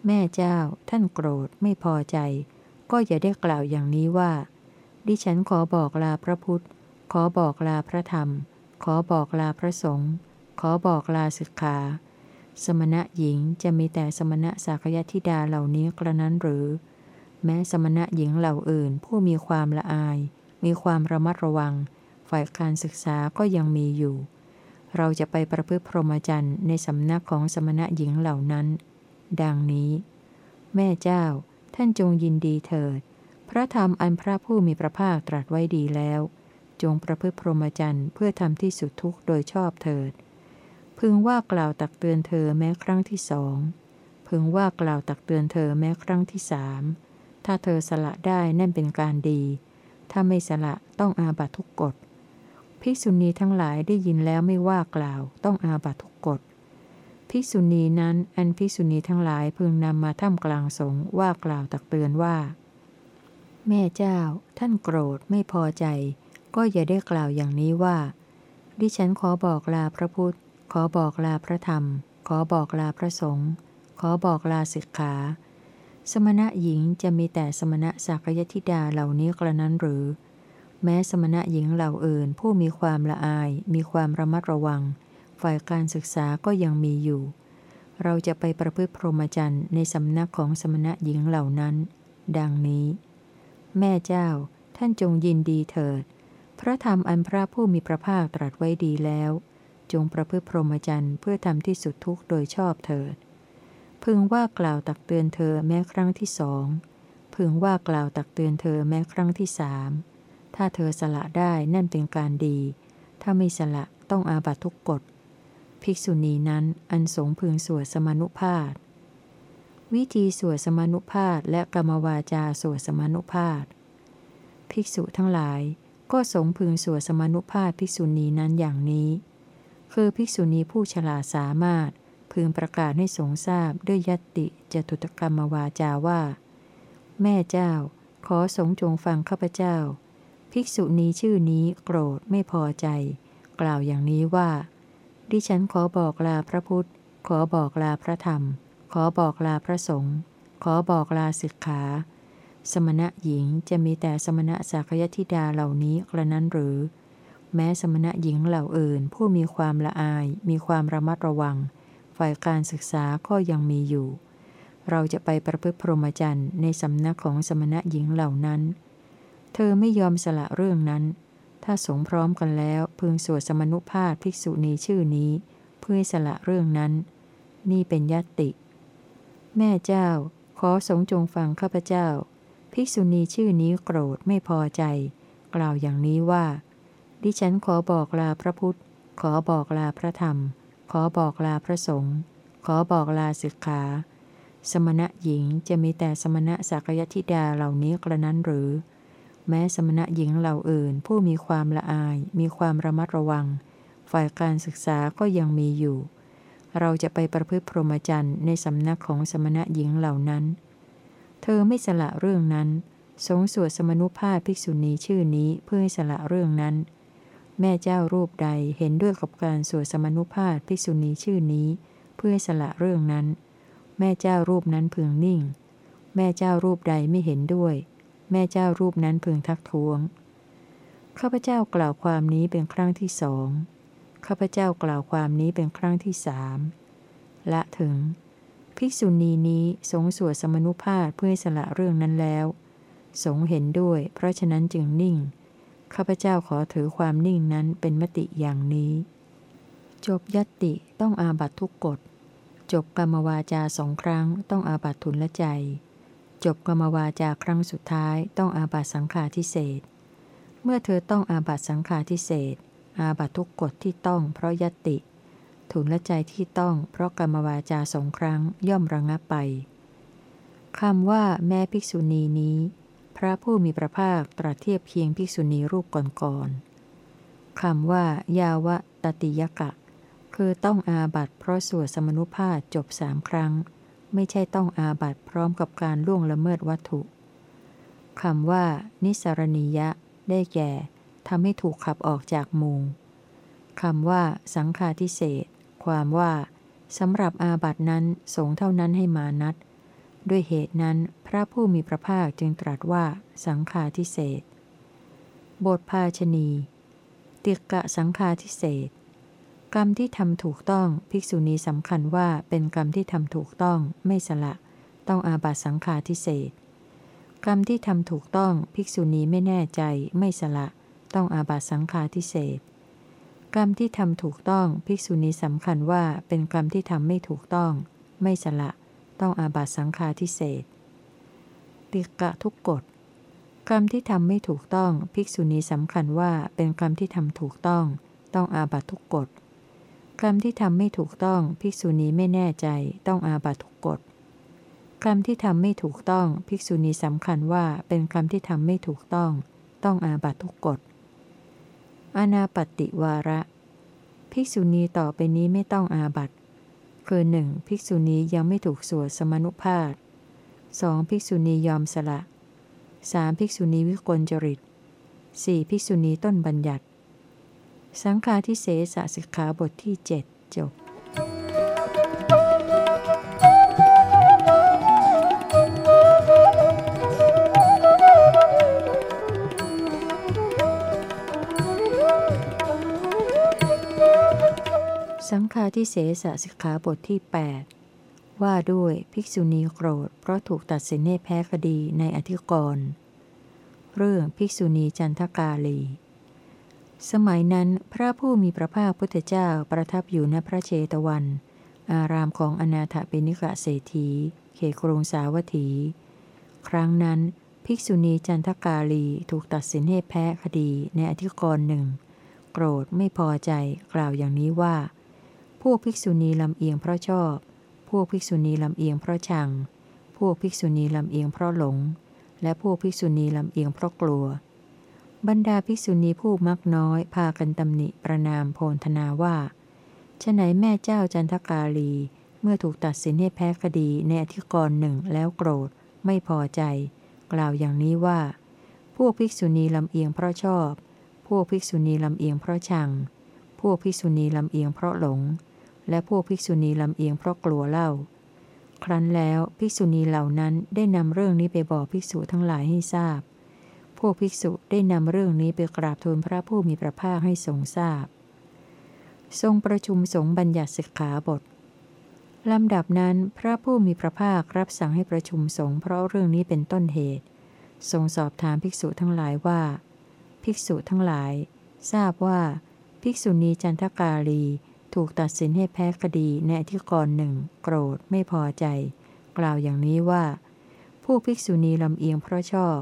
แม่เจ้า ท่านโกรธไม่พอใจ ก็อย่าได้กล่าวอย่างนี้ว่า ดิฉันขอบอกลาพระพุทธ ขอบอกลาพระธรรม ขอบอกลาพระสงฆ์ขอบอกลาศึกขา สมณะหญิงจะมีแต่สมณะสากยธิดาเหล่านี้กระนั้นหรือ แม้สมณะหญิงเหล่าอื่น ผู้มีความละอาย มีความระมัดระวัง ฝ่ายการศึกษาก็ยังมีอยู่ เราจะไปประพฤติพรหมจรรย์ในสำนักของสมณะหญิงเหล่านั้น ดังนี้ แม่เจ้า ท่านจงยินดีเถิด พระธรรมอันพระผู้มีพระภาคตรัสไว้ดีแล้ว จงประพฤติพรหมจรรย์เพื่อทำที่สุดทุกข์โดยชอบเถิด พึงว่ากล่าวตักเตือนเธอแม้ครั้งที่สอง พึงว่ากล่าวตักเตือนเธอแม้ครั้งที่สามถ้าเธอสละได้นั่นเป็นการดี ถ้าไม่สละต้องอาบัตทุกกฎ ภิกษุณีทั้งหลายได้ยินแล้วไม่ว่ากล่าวต้องอาบัตทุก ภิกษุณีนั้นอันภิกษุณีทั้งหลายพึงนำมาท่ามกลางสงว่ากล่าวตักเตือนว่า แม่เจ้า ท่านโกรธไม่พอใจ ก็อย่าได้กล่าวอย่างนี้ว่า ดิฉันขอบอกลาพระพุทธ ขอบอกลาพระธรรม ขอบอกลาพระสงฆ์ขอบอกลาศิกขา สมณะหญิงจะมีแต่สมณะสักยธิดาเหล่านี้กระนั้นหรือ แม้สมณะหญิงเหล่าอื่นผู้มีความละอายมีความระมัดระวัง ฝ่ายการศึกษาก็ยังมีอยู่ เราจะไปประพฤติพรหมจรรย์ในสำนักของสมณะหญิงเหล่านั้น ดังนี้ แม่เจ้า ท่านจงยินดีเถิด พระธรรมอันพระผู้มีพระภาคตรัสไว้ดีแล้ว จงประพฤติพรหมจรรย์เพื่อทำที่สุดทุกโดยชอบเถิด พึงว่ากล่าวตักเตือนเธอแม้ครั้งที่สองพึงว่ากล่าวตักเตือนเธอแม้ครั้งที่สามถ้าเธอสละได้นั่นเป็นการดี ถ้าไม่สละต้องอาบัตทุกกฎ ภิกษุณีนั้นอันสงพึงสวดสมานุภาพวิธีสวดสมานุภาพและกรรมวาจาสวดสมานุภาพภิกษุทั้งหลาย ก็สงพึงสวดสมานุภาพภิกษุณีนั้นอย่างนี้ คือภิกษุณีผู้ฉลาดสามารถพึงประกาศให้สงทราบด้วยยติจตุตกรรมวาจาว่า แม่เจ้า ขอสงจงฟังข้าพเจ้า ภิกษุณีชื่อนี้โกรธไม่พอใจ กล่าวอย่างนี้ว่า ดิฉันขอบอกลาพระพุทธ ขอบอกลาพระธรรม ขอบอกลาพระสงฆ์ ขอบอกลาศิกขา สมณะหญิงจะมีแต่สมณะสากยธิดาเหล่านี้กระนั้นหรือ แม้สมณะหญิงเหล่าอื่น ผู้มีความละอาย มีความระมัดระวัง ฝ่ายการศึกษาก็ยังมีอยู่ เราจะไปประพฤติพรหมจรรย์ในสำนักของสมณะหญิงเหล่านั้น เธอไม่ยอมสละเรื่องนั้น ถ้าสงพร้อมกันแล้ว พึงสวดสมนุภาพภิกษุณีชื่อนี้ เพื่อสละเรื่องนั้น นี่เป็นยติ แม่เจ้า ขอสงจงฟังข้าพเจ้า ภิกษุณีชื่อนี้โกรธไม่พอใจ กล่าวอย่างนี้ว่า ดิฉันขอบอกลาพระพุทธ ขอบอกลาพระธรรม ขอบอกลาพระสงฆ์ขอบอกลาศึกขา สมณะหญิงจะมีแต่สมณะสักยธิดาเหล่านี้กระนั้นหรือ แม้สมณะหญิงเหล่าอื่น ผู้มีความละอาย มีความระมัดระวัง ฝ่ายการศึกษาก็ยังมีอยู่ เราจะไปประพฤติพรหมจรรย์ในสำนักของสมณะหญิงเหล่านั้น เธอไม่สละเรื่องนั้น สงสวดสมนุภาพภิกษุณีชื่อนี้เพื่อสละเรื่องนั้น แม่เจ้ารูปใดเห็นด้วยกับการสวดสมนุภาพภิกษุณีชื่อนี้ เพื่อสละเรื่องนั้น แม่เจ้ารูปนั้นพึงนิ่ง แม่เจ้ารูปใดไม่เห็นด้วย แม่เจ้ารูปนั้นพึงทักท้วง ข้าพเจ้ากล่าวความนี้เป็นครั้งที่สอง ข้าพเจ้ากล่าวความนี้เป็นครั้งที่สามละถึง ภิกษุณีนี้สงสวดสมนุภาพเพื่อสละเรื่องนั้นแล้ว สงเห็นด้วย เพราะฉะนั้นจึงนิ่ง ข้าพเจ้าขอถือความนิ่งนั้นเป็นมติอย่างนี้ จบยติต้องอาบัตทุกกฎ จบกรรมวาจาสองครั้งต้องอาบัตทุนละใจ จบกรรมวาจาครั้งสุดท้ายต้องอาบัตสังฆาทิเศษเมื่อเธอต้องอาบัตสังฆาทิเศษอาบัตทุกกฎที่ต้องเพราะยติทุนละใจที่ต้องเพราะกรรมวาจาสองครั้งย่อมระงับไปคำว่าแม่ภิกษุณีนี้ พระผู้มีพระภาคตรัสเทียบเคียงภิกษุณีรูปก่อนๆคำว่ายาวะตติยกะ คือต้องอาบัตเพราะสวดสมนุภาพจบสามครั้ง ไม่ใช่ต้องอาบัตพร้อมกับการล่วงละเมิดวัตถุคำว่า นิสรณียะ ได้แก่ทำให้ถูกขับออกจากมู่คำว่า สังฆาทิเศษความว่าสำหรับอาบัตนั้นสงเท่านั้นให้มานัดด้วยเหตุนั้นพระผู้มีพระภาคจึงตรัสว่า สังฆาทิเศษบทภาชนี ติกะสังฆาทิเศษ กรรมที่ทำถูกต้อง ภิกษุณีสำคัญว่าเป็นกรรมที่ทำถูกต้อง ไม่สละ ต้องอาบัตสังฆาทิเศษกรรมที่ทำถูกต้อง ภิกษุณีไม่แน่ใจ ไม่สละ ต้องอาบัตสังฆาทิเศษกรรมที่ทำถูกต้อง ภิกษุณีสำคัญว่าเป็นกรรมที่ทำไม่ถูกต้อง ไม่สละ ต้องอาบัตสังฆาทิเศษติกะทุกกฎกรรมที่ทำไม่ถูกต้อง ภิกษุณีสำคัญว่าเป็นกรรมที่ทำถูกต้อง ต้องอาบัตทุกกฎ กรรมที่ทำไม่ถูกต้องภิกษุณีไม่แน่ใจต้องอาบัตทุกกฎกรรมที่ทำไม่ถูกต้องภิกษุณีสำคัญว่าเป็นกรรมที่ทำไม่ถูกต้อง ต้องอาบัตทุกกฎอนาปติวาระ ภิกษุณีต่อไปนี้ไม่ต้องอาบัตคือหนึ่งภิกษุณียังไม่ถูกสวดสมนุภาพสองภิกษุณียอมสละสามภิกษุณีวิกลจริตสี่ภิกษุณีต้นบัญญัติ สังฆาทิเสสสิกขาบทที่เจ็ดจบสังฆาทิเสสสิกขาบทที่ 8 ว่าด้วยภิกษุณีโกรธ เพราะถูกตัดสินให้แพ้คดีในอธิกรณ์เรื่องภิกษุณีจันทกาลี สมัยนั้นพระผู้มีพระภาคพุทธเจ้าประทับอยู่ณพระเชตวัน อารามของอนาถปิณิกะเศรษฐี เขครุงสาวัตถี ครั้งนั้นภิกษุณีจันทกาลีถูกตัดสินให้แพ้คดีในอธิกรณ์หนึ่ง โกรธไม่พอใจกล่าวอย่างนี้ว่า พวกภิกษุณีลำเอียงเพราะชอบ พวกภิกษุณีลำเอียงเพราะชัง พวกภิกษุณีลำเอียงเพราะหลง และพวกภิกษุณีลำเอียงเพราะกลัว บรรดาภิกษุณีผู้มักน้อยพากันตำหนิประนามโพนธนาว่าฉไหนแม่เจ้าจันทกาลี เมื่อถูกตัดสินให้แพ้คดีในอธิกรณ์หนึ่งแล้วโกรธไม่พอใจ กล่าวอย่างนี้ว่า พวกภิกษุณีลำเอียงเพราะชอบ พวกภิกษุณีลำเอียงเพราะชัง พวกภิกษุณีลำเอียงเพราะหลง และพวกภิกษุณีลำเอียงเพราะกลัวเล่า ครั้นแล้วภิกษุณีเหล่านั้นได้นำเรื่องนี้ไปบอกภิกษุทั้งหลายให้ทราบ พวกภิกษุได้นำเรื่องนี้ไปกราบทูลพระผู้มีพระภาคให้ทรงทราบ ทรงประชุมสงฆ์บัญญัติสิกขาบทลำดับนั้นพระผู้มีพระภาครับสั่งให้ประชุมสงฆ์เพราะเรื่องนี้เป็นต้นเหตุ ทรงสอบถามภิกษุทั้งหลายว่า ภิกษุทั้งหลาย ทราบว่า ภิกษุณีจันทกาลี ถูกตัดสินให้แพ้คดีในอธิกรณ์หนึ่งโกรธไม่พอใจ กล่าวอย่างนี้ว่าพวกภิกษุณีลำเอียงเพราะชอบ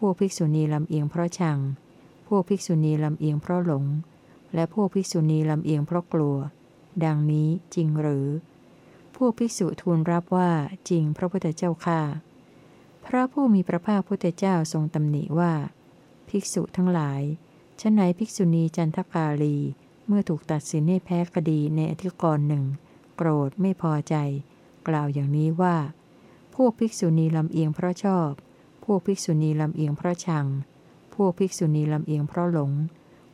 พวกภิกษุณีลำเอียงเพราะชัง พวกภิกษุณีลำเอียงเพราะหลง และพวกภิกษุณีลำเอียงเพราะกลัว ดังนี้จริงหรือ พวกภิกษุทูลรับว่าจริงพระพุทธเจ้าค่าพระผู้มีพระภาคพุทธเจ้าทรงตำหนิว่า ภิกษุทั้งหลายฉไหนภิกษุณีจันทกาลี เมื่อถูกตัดสินให้แพ้คดีในอธิกรณ์หนึ่งโกรธไม่พอใจ กล่าวอย่างนี้ว่า พวกภิกษุณีลำเอียงเพราะชอบ พวกภิกษุณีลำเอียงเพราะชัง พวกภิกษุณีลำเอียงเพราะหลง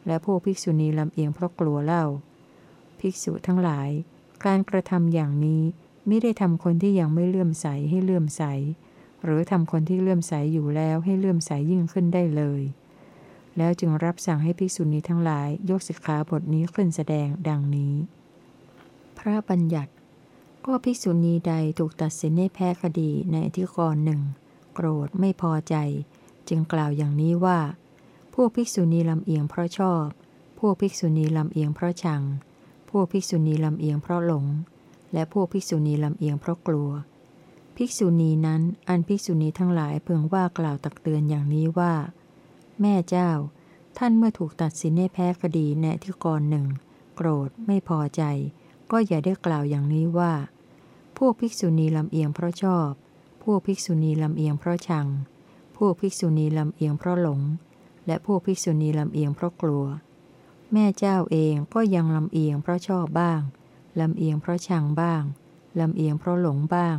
และพวกภิกษุณีลำเอียงเพราะกลัวเล่า ภิกษุทั้งหลาย การกระทำอย่างนี้ไม่ได้ทำคนที่ยังไม่เลื่อมใสให้เลื่อมใส หรือทำคนที่เลื่อมใสอยู่แล้วให้เลื่อมใสยิ่งขึ้นได้เลย แล้วจึงรับสั่งให้ภิกษุณีทั้งหลายยกสิกขาบทนี้ขึ้นแสดงดังนี้ พระบัญญัติก็ภิกษุณีใดถูกตัดสินให้แพ้คดีในอธิกรณ์หนึ่ง โกรธไม่พอใจ จึงกล่าวอย่างนี้ว่า พวกภิกษุณีลำเอียงเพราะชอบ พวกภิกษุณีลำเอียงเพราะชัง พวกภิกษุณีลำเอียงเพราะหลง และพวกภิกษุณีลำเอียงเพราะกลัว ภิกษุณีนั้นอันภิกษุณีทั้งหลายเพึงว่ากล่าวตักเตือนอย่างนี้ว่า แม่เจ้า ท่านเมื่อถูกตัดสินให้แพ้คดีในที่กรหนึ่งโกรธไม่พอใจ ก็อย่าได้กล่าวอย่างนี้ว่า พวกภิกษุณีลำเอียงเพราะชอบ พวกภิกษุณีลำเอียงเพราะชัง พวกภิกษุณีลำเอียงเพราะหลง และพวกภิกษุณีลำเอียงเพราะกลัว แม่เจ้าเองก็ยังลำเอียงเพราะชอบบ้าง ลำเอียงเพราะชังบ้าง ลำเอียงเพราะหลงบ้าง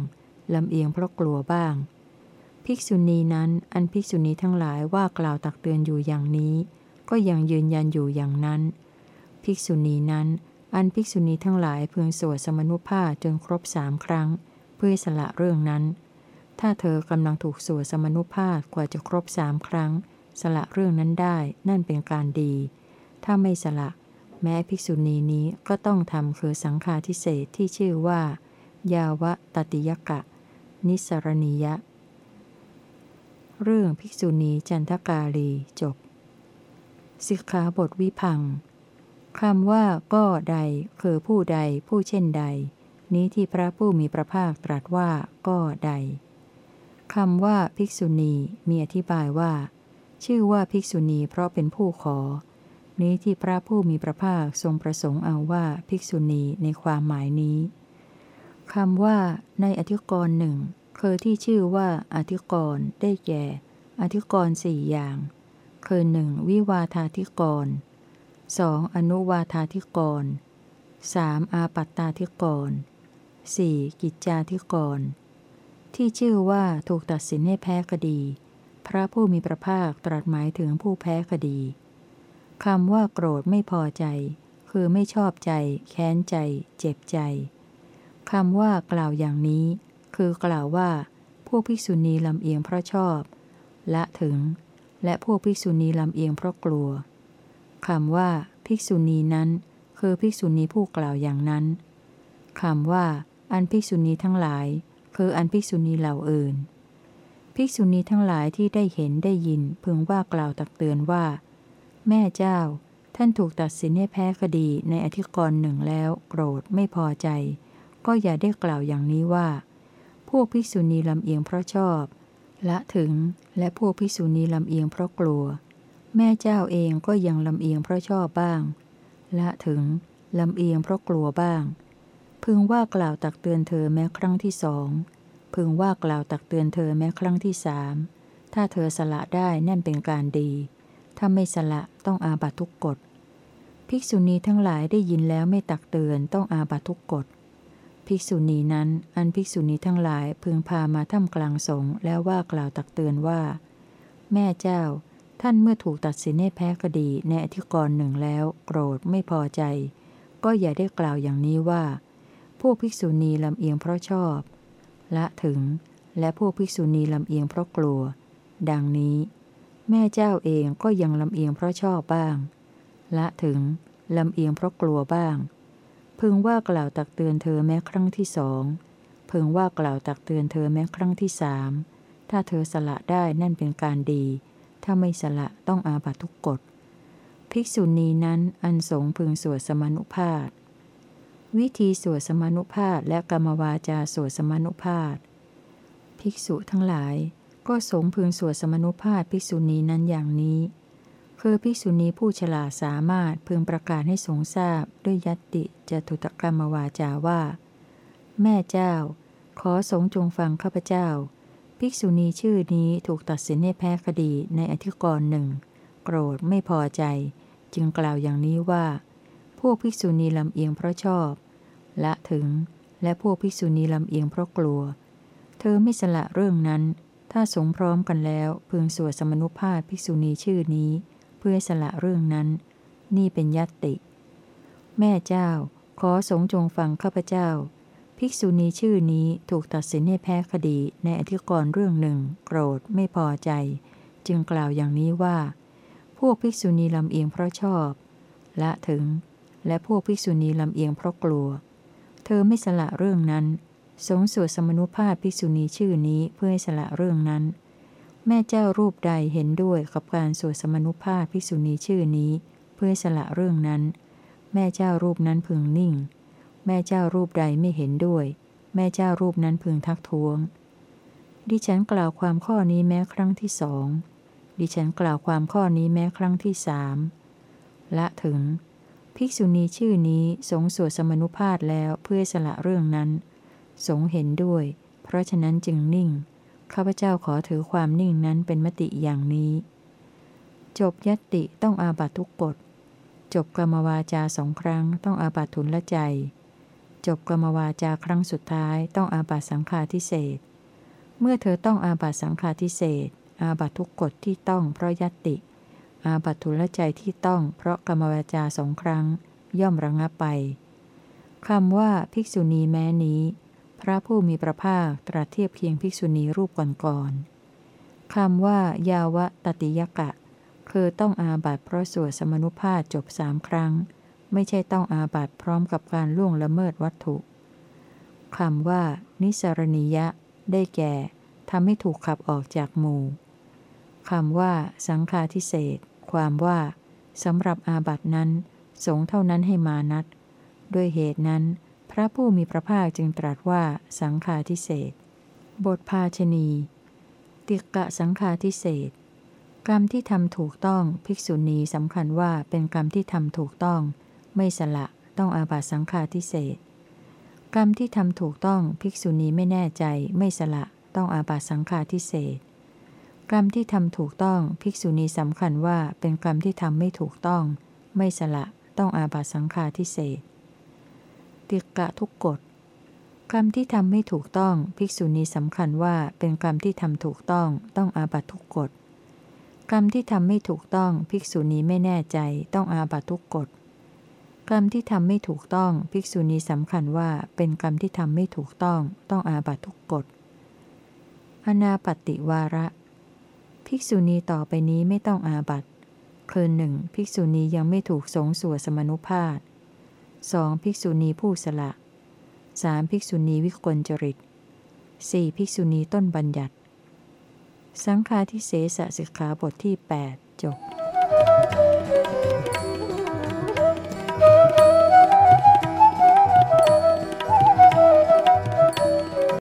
ลำเอียงเพราะกลัวบ้าง ภิกษุณีนั้นอันภิกษุณีทั้งหลายว่ากล่าวตักเตือนอยู่อย่างนี้ ก็ยังยืนยันอยู่อย่างนั้น ภิกษุณีนั้นอันภิกษุณีทั้งหลายเพึงสวดสมนุภาพจนครบสามครั้ง เพื่อสละเรื่องนั้น ถ้าเธอกำลังถูกสวดสมนุภาพกว่าจะครบสามครั้ง สละเรื่องนั้นได้นั่นเป็นการดี ถ้าไม่สละ แม้ภิกษุณีนี้ก็ต้องทำคือสังฆาทิเศษที่ชื่อว่า ยาวะตติยกะ นิสรณียะ เรื่องภิกษุณีจันทกาลีจบสิกขาบทวิพังคำว่าก็ใดคือผู้ใดผู้เช่นใด นี้ที่พระผู้มีพระภาคตรัสว่าก็ใด คำว่าภิกษุณีมีอธิบายว่า ชื่อว่าภิกษุณีเพราะเป็นผู้ขอ นี้ที่พระผู้มีพระภาคทรงประสงค์เอาว่าภิกษุณีในความหมายนี้คำว่า ในอธิกรณ์หนึ่งคือที่ชื่อว่าอธิกรณ์ได้แก่ อธิกรณ์สี่อย่าง คือหนึ่งวิวาธาธิกรสองอนุวาธาธิกรสามอาปัตตาธิกรสี่กิจจาธิกรณ์ ที่ชื่อว่าถูกตัดสินให้แพ้คดี พระผู้มีพระภาคตรัสหมายถึงผู้แพ้คดีคำว่าโกรธไม่พอใจ คือไม่ชอบใจ แค้นใจ เจ็บใจคำว่ากล่าวอย่างนี้ คือกล่าวว่า พวกภิกษุณีลำเอียงเพราะชอบ ละถึง และพวกภิกษุณีลำเอียงเพราะกลัวคำว่า ภิกษุณีนั้น คือภิกษุณีผู้กล่าวอย่างนั้นคำว่า อันภิกษุณีทั้งหลาย คืออันภิกษุณีเหล่าอื่น ภิกษุณีทั้งหลายที่ได้เห็นได้ยินพึงว่ากล่าวตักเตือนว่า แม่เจ้า ท่านถูกตัดสินให้แพ้คดีในอธิกรณ์หนึ่งแล้ว โกรธไม่พอใจ ก็อย่าได้กล่าวอย่างนี้ว่า พวกภิกษุณีลำเอียงเพราะชอบ ละถึงและพวกภิกษุณีลำเอียงเพราะกลัว แม่เจ้าเองก็ยังลำเอียงเพราะชอบบ้าง ละถึงลำเอียงเพราะกลัวบ้าง พึงว่ากล่าวตักเตือนเธอแม้ครั้งที่สอง พึงว่ากล่าวตักเตือนเธอแม้ครั้งที่สามถ้าเธอสละได้นั่นเป็นการดี ถ้าไม่สละต้องอาบัตทุกกฎ ภิกษุณีทั้งหลายได้ยินแล้วไม่ตักเตือนต้องอาบัตทุกกฎ ภิกษุณีนั้นอันภิกษุณีทั้งหลายพึงพามาท่ามกลางสงฆ์แล้วว่ากล่าวตักเตือนว่า แม่เจ้า ท่านเมื่อถูกตัดสินให้แพ้คดีในอธิกรณ์หนึ่งแล้ว โกรธไม่พอใจ ก็อย่าได้กล่าวอย่างนี้ว่า พวกภิกษุณีลำเอียงเพราะชอบ ละถึง และพวกภิกษุณีลำเอียงเพราะกลัว ดังนี้ แม่เจ้าเองก็ยังลำเอียงเพราะชอบบ้าง ละถึงลำเอียงเพราะกลัวบ้าง พึงว่ากล่าวตักเตือนเธอแม้ครั้งที่สองพึงว่ากล่าวตักเตือนเธอแม้ครั้งที่สามถ้าเธอสละได้นั่นเป็นการดี ถ้าไม่สละต้องอาบัตทุกกฎ ภิกษุณีนั้นอันสงพึงสวดสมานุภาพ วิธีสวดสมานุภาพและกรรมวาจาสวดสมานุภาพภิกษุทั้งหลาย ก็สงพึงสวดสมานุภาพภิกษุณีนั้นอย่างนี้ คือภิกษุณีผู้ฉลาดสามารถพึงประกาศให้สงทราบด้วยยัตติจตุตกรรมวาจาว่า แม่เจ้า ขอสงจงฟังข้าพเจ้า ภิกษุณีชื่อนี้ถูกตัดสินให้แพ้คดีในอธิกรณ์หนึ่งโกรธไม่พอใจ จึงกล่าวอย่างนี้ว่า พวกภิกษุณีลำเอียงเพราะชอบ ละถึง และพวกภิกษุณีลำเอียงเพราะกลัว เธอไม่สละเรื่องนั้น ถ้าสงพร้อมกันแล้วพึงสวดสมนุภาพภิกษุณีชื่อนี้ เพื่อสละเรื่องนั้น นี่เป็นยัตติ แม่เจ้า ขอสงจงฟังข้าพเจ้า ภิกษุณีชื่อนี้ถูกตัดสินให้แพ้คดีในอธิกรณ์เรื่องหนึ่ง โกรธไม่พอใจ จึงกล่าวอย่างนี้ว่า พวกภิกษุณีลำเอียงเพราะชอบ ละถึงและพวกภิกษุณีลำเอียงเพราะกลัว เธอไม่สละเรื่องนั้น สงสวดสมนุภาพภิกษุณีชื่อนี้เพื่อให้สละเรื่องนั้น แม่เจ้ารูปใดเห็นด้วยกับการสวดสมนุภาพภิกษุณีชื่อนี้ เพื่อสละเรื่องนั้น แม่เจ้ารูปนั้นพึงนิ่ง แม่เจ้ารูปใดไม่เห็นด้วย แม่เจ้ารูปนั้นพึงทักท้วง ดิฉันกล่าวความข้อนี้แม้ครั้งที่สองดิฉันกล่าวความข้อนี้แม้ครั้งที่สามละถึง ภิกษุณีชื่อนี้สงสวดสมนุภาพแล้วเพื่อสละเรื่องนั้น สงเห็นด้วย เพราะฉะนั้นจึงนิ่ง ข้าพเจ้าขอถือความนิ่งนั้นเป็นมติอย่างนี้ จบยตติต้องอาบัตทุกกฎ จบกรรมวาจาสองครั้งต้องอาบัตทุนละใจ จบกรรมวาจาครั้งสุดท้ายต้องอาบัตสังฆาทิเศษ เมื่อเธอต้องอาบัตสังฆาทิเศษอาบัตทุกกฎที่ต้องเพราะยตติ อาบัตทุลใจที่ต้องเพราะกรรมวาจาสองครั้ง ย่อมระงับไปคำว่าภิกษุณีแม้นี้ พระผู้มีพระภาคตรัสเทียบเคียงภิกษุณีรูปก่อนๆคำว่ายาวะตติยกะ คือต้องอาบัตเพราะสวดสมนุภาพจบสามครั้ง ไม่ใช่ต้องอาบัตพร้อมกับการล่วงละเมิดวัตถุคำว่า นิสรณียะ ได้แก่ทำให้ถูกขับออกจากหมู่คำว่า สังฆาทิเศษ ความว่าสำหรับอาบัตินั้น สงเท่านั้นให้มานัด ด้วยเหตุนั้น พระผู้มีพระภาคจึงตรัสว่าสังฆาทิเศษบทภาชนี ติกะสังฆาทิเศษกรรมที่ทำถูกต้องภิกษุณีสำคัญว่าเป็นกรรมที่ทำถูกต้อง ไม่สละต้องอาบัตสังฆาทิเศษกรรมที่ทำถูกต้องภิกษุณีไม่แน่ใจ ไม่สละต้องอาบัตสังฆาทิเศษ กรรมที่ทำถูกต้องภิกษุณีสำคัญว่าเป็นกรรมที่ทำไม่ถูกต้อง ไม่สละต้องอาบัตสังฆาทิเศษติกะทุกกฎกรรมที่ทำไม่ถูกต้อง ภิกษุณีสำคัญว่าเป็นกรรมที่ทำถูกต้อง ต้องอาบัตทุกกฎกรรมที่ทำไม่ถูกต้อง ภิกษุณีไม่แน่ใจ ต้องอาบัตทุกกฎกรรมที่ทำไม่ถูกต้อง ภิกษุณีสำคัญว่าเป็นกรรมที่ทำไม่ถูกต้อง ต้องอาบัตทุกกฎอนาปฏิวาระ ภิกษุณีต่อไปนี้ไม่ต้องอาบัตคือหนึ่งภิกษุณียังไม่ถูกสงส่วนสมนุภาพสองภิกษุณีผู้สละสามภิกษุณีวิกลจริตสี่ภิกษุณีต้นบัญญัติ สังฆาทิเสสสิกขาบทที่ 8 จบ